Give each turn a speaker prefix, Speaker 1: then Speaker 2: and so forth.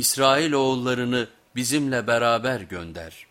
Speaker 1: İsrail oğullarını bizimle beraber gönder.''